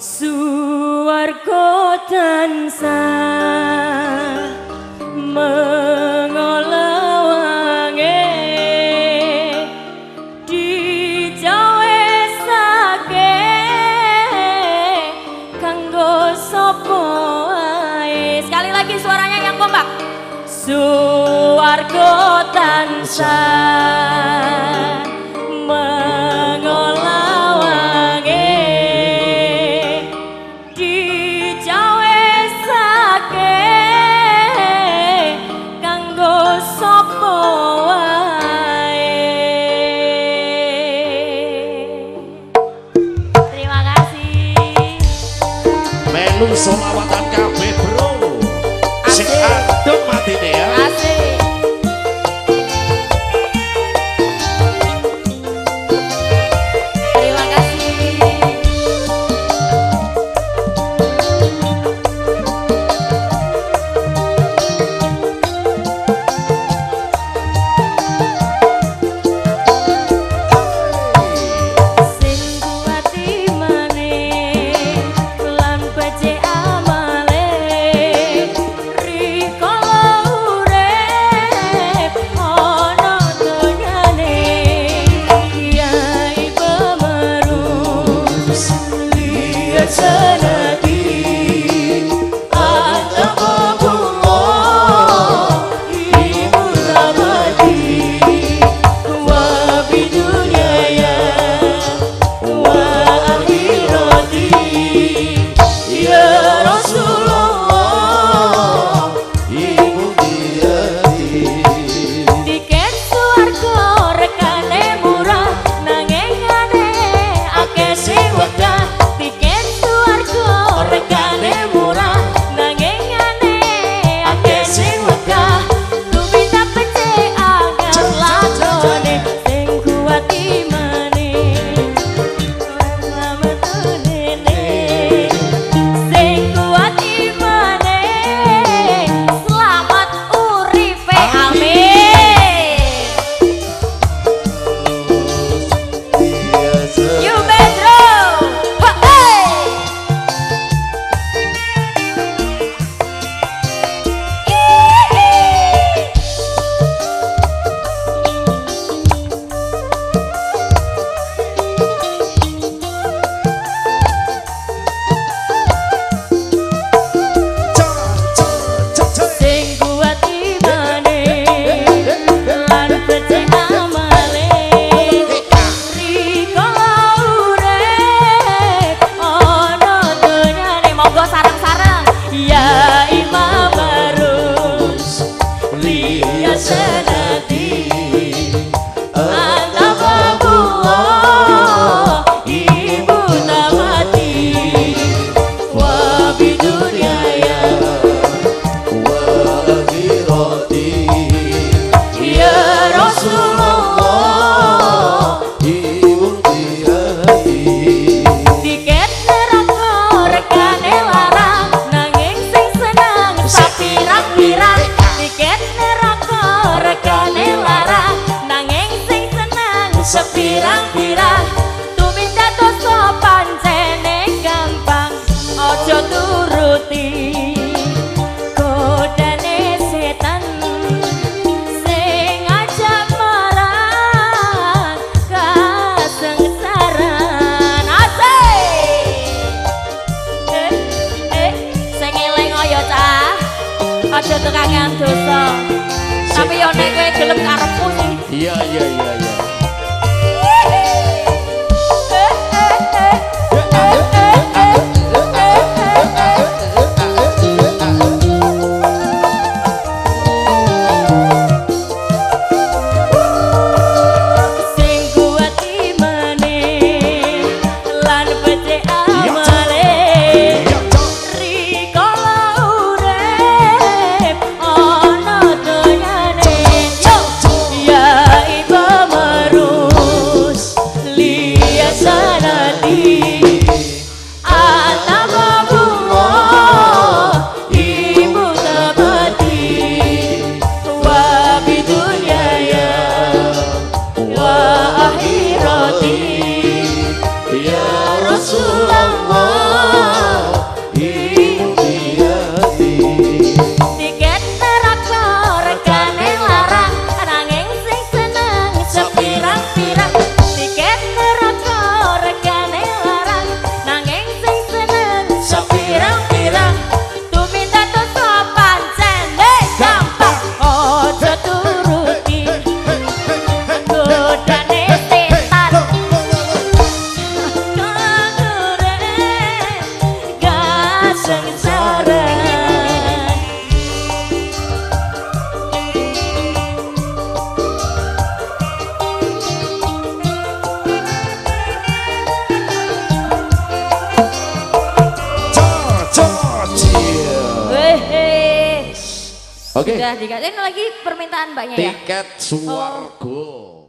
Suwarko tansah mengolawange dijawe sake kanggo sapa ae sekali lagi suaranya yang kompak. Suwarko tansah Selalu solawatan kabeh bro. Sing adem matine ya. Asik. I said pirang-pirang. Tuminta toso pancene gampang aja turuti. Kodane setan sing Sengaja marang Kasengsaran Asik! Eh, eh, eling oyo cah aja tukangan dosa Tapi yo nek kowe gelem karepun sih. Iya, iya, iya. oh. Oke. Okay. Sudah dikasih lagi permintaan banyak Tiket ya. Tiket suwargo. Oh.